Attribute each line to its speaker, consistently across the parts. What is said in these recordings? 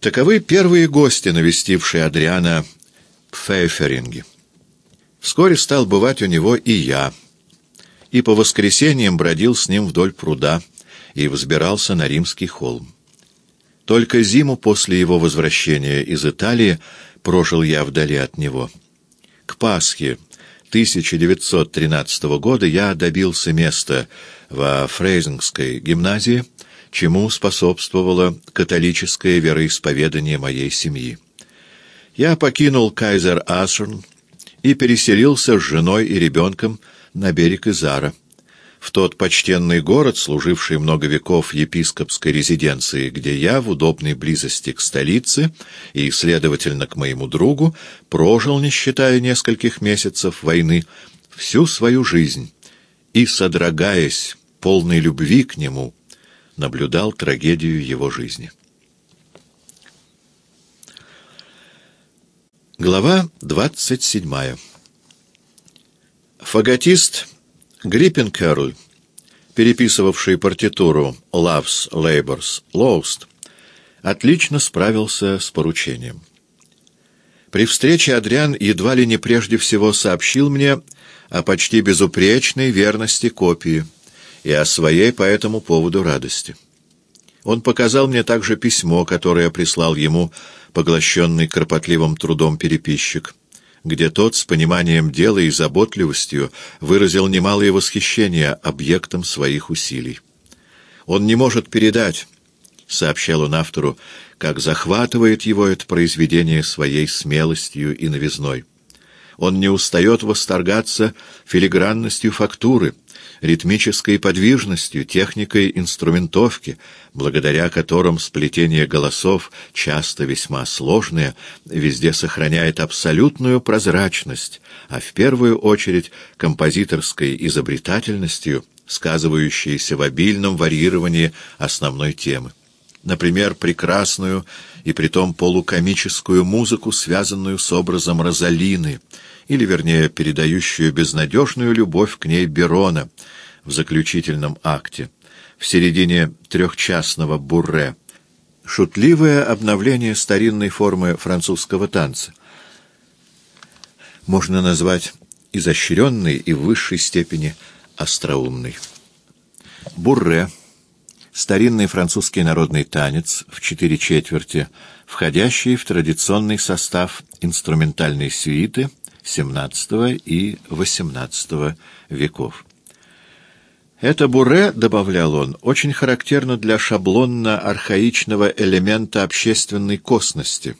Speaker 1: Таковы первые гости, навестившие Адриана в Фейферинге. Вскоре стал бывать у него и я, и по воскресеньям бродил с ним вдоль пруда и взбирался на римский холм. Только зиму после его возвращения из Италии прожил я вдали от него. К Пасхе 1913 года я добился места во Фрейзингской гимназии, чему способствовало католическое вероисповедание моей семьи. Я покинул Кайзер Ашерн и переселился с женой и ребенком на берег Изара, в тот почтенный город, служивший много веков епископской резиденцией, где я, в удобной близости к столице и, следовательно, к моему другу, прожил, не считая нескольких месяцев войны, всю свою жизнь и, содрогаясь полной любви к нему, наблюдал трагедию его жизни. Глава двадцать седьмая Фаготист Гриппин Кэрл, переписывавший партитуру «Loves, Labors, Lost», отлично справился с поручением. При встрече Адриан едва ли не прежде всего сообщил мне о почти безупречной верности копии и о своей по этому поводу радости. Он показал мне также письмо, которое прислал ему поглощенный кропотливым трудом переписчик — где тот с пониманием дела и заботливостью выразил немалое восхищение объектом своих усилий. «Он не может передать», — сообщал он автору, — «как захватывает его это произведение своей смелостью и новизной. Он не устает восторгаться филигранностью фактуры, ритмической подвижностью, техникой инструментовки, благодаря которым сплетение голосов, часто весьма сложное, везде сохраняет абсолютную прозрачность, а в первую очередь композиторской изобретательностью, сказывающейся в обильном варьировании основной темы. Например, прекрасную и притом полукомическую музыку, связанную с образом Розалины — или, вернее, передающую безнадежную любовь к ней Берона в заключительном акте, в середине трехчастного бурре. Шутливое обновление старинной формы французского танца. Можно назвать изощренной и в высшей степени остроумной. Бурре — старинный французский народный танец в четыре четверти, входящий в традиционный состав инструментальной сюиты — XVII и XVIII веков. Это буре, добавлял он, очень характерно для шаблонно-архаичного элемента общественной косности,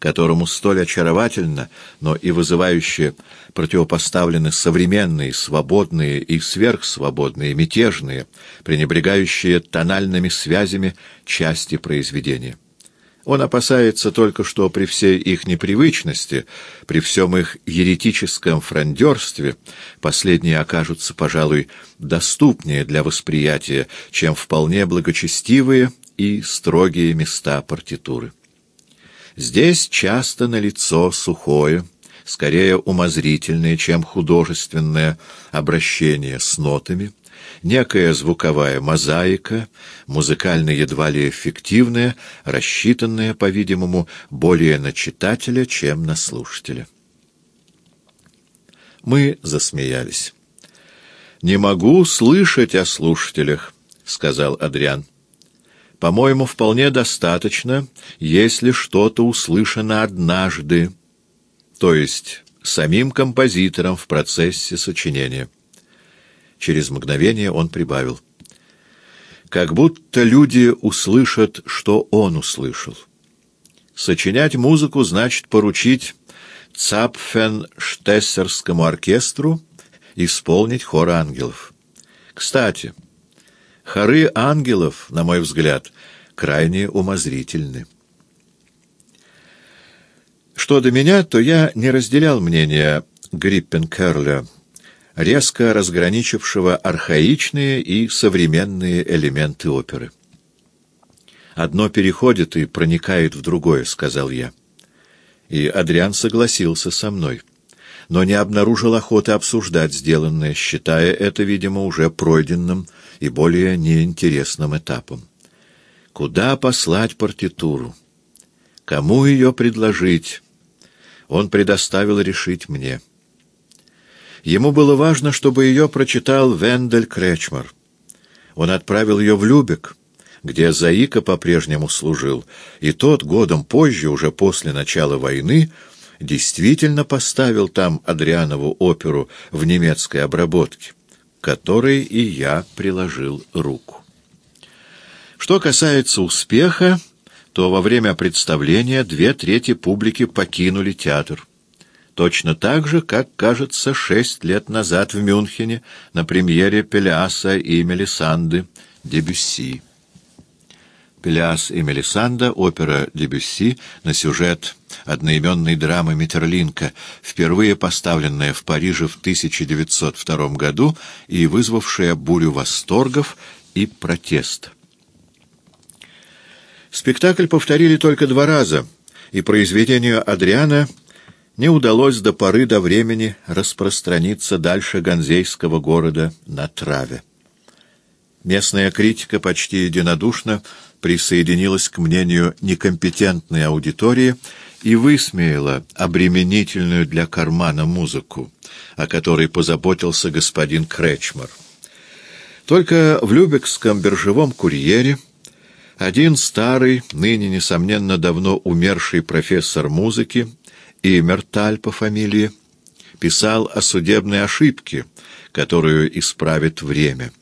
Speaker 1: которому столь очаровательно, но и вызывающе противопоставлены современные, свободные и сверхсвободные, мятежные, пренебрегающие тональными связями части произведения. Он опасается только, что при всей их непривычности, при всем их еретическом фрондерстве, последние окажутся, пожалуй, доступнее для восприятия, чем вполне благочестивые и строгие места партитуры. Здесь часто налицо сухое, скорее умозрительное, чем художественное обращение с нотами, некая звуковая мозаика, музыкально едва ли эффективная, рассчитанная, по-видимому, более на читателя, чем на слушателя. Мы засмеялись. «Не могу слышать о слушателях», — сказал Адриан. «По-моему, вполне достаточно, если что-то услышано однажды, то есть самим композитором в процессе сочинения». Через мгновение он прибавил. Как будто люди услышат, что он услышал. Сочинять музыку значит поручить Цапфен-Штессерскому оркестру исполнить хор ангелов. Кстати, хоры ангелов, на мой взгляд, крайне умозрительны. Что до меня, то я не разделял мнения Гриппенкерля резко разграничившего архаичные и современные элементы оперы. «Одно переходит и проникает в другое», — сказал я. И Адриан согласился со мной, но не обнаружил охоты обсуждать сделанное, считая это, видимо, уже пройденным и более неинтересным этапом. Куда послать партитуру? Кому ее предложить? Он предоставил решить мне. Ему было важно, чтобы ее прочитал Вендель Кречмар. Он отправил ее в Любек, где Заика по-прежнему служил, и тот годом позже, уже после начала войны, действительно поставил там Адрианову оперу в немецкой обработке, которой и я приложил руку. Что касается успеха, то во время представления две трети публики покинули театр. Точно так же, как, кажется, шесть лет назад в Мюнхене на премьере Пелиаса и Мелисанды Дебюсси. Пелиас и Мелисанда, опера Дебюсси, на сюжет одноименной драмы Метерлинка, впервые поставленная в Париже в 1902 году и вызвавшая бурю восторгов и протест. Спектакль повторили только два раза, и произведению Адриана не удалось до поры до времени распространиться дальше ганзейского города на траве. Местная критика почти единодушно присоединилась к мнению некомпетентной аудитории и высмеяла обременительную для кармана музыку, о которой позаботился господин Кречмар. Только в Любекском биржевом курьере один старый, ныне, несомненно, давно умерший профессор музыки, Имерталь по фамилии, писал о судебной ошибке, которую исправит время,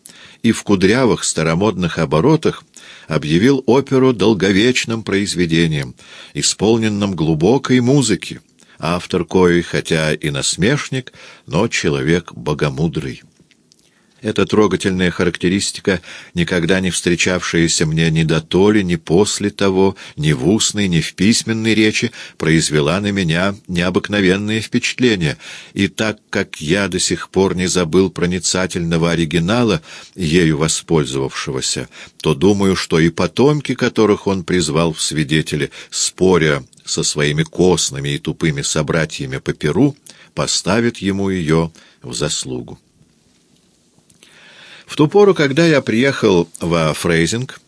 Speaker 1: и в кудрявых старомодных оборотах объявил оперу долговечным произведением, исполненным глубокой музыки, автор коей, хотя и насмешник, но человек богомудрый. Эта трогательная характеристика, никогда не встречавшаяся мне ни до толи, ни после того, ни в устной, ни в письменной речи, произвела на меня необыкновенное впечатление, и так как я до сих пор не забыл проницательного оригинала, ею воспользовавшегося, то думаю, что и потомки, которых он призвал в свидетели, споря со своими костными и тупыми собратьями по перу, поставят ему ее в заслугу. В ту пору, когда я приехал во Фрейзинг,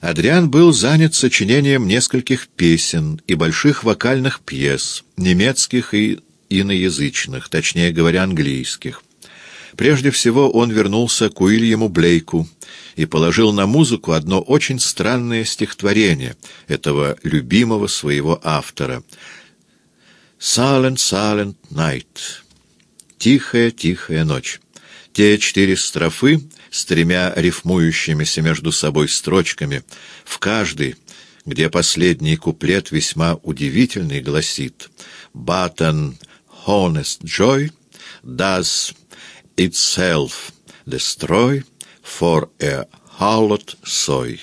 Speaker 1: Адриан был занят сочинением нескольких песен и больших вокальных пьес, немецких и иноязычных, точнее говоря, английских. Прежде всего он вернулся к Уильяму Блейку и положил на музыку одно очень странное стихотворение этого любимого своего автора. «Silent, silent night» — «Тихая, тихая ночь». Те четыре строфы с тремя рифмующимися между собой строчками, в каждой, где последний куплет весьма удивительный, гласит «But an honest joy does itself destroy for a harlot soy».